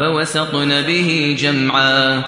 فَوَسَطْنَ بِهِ جَمْعًا.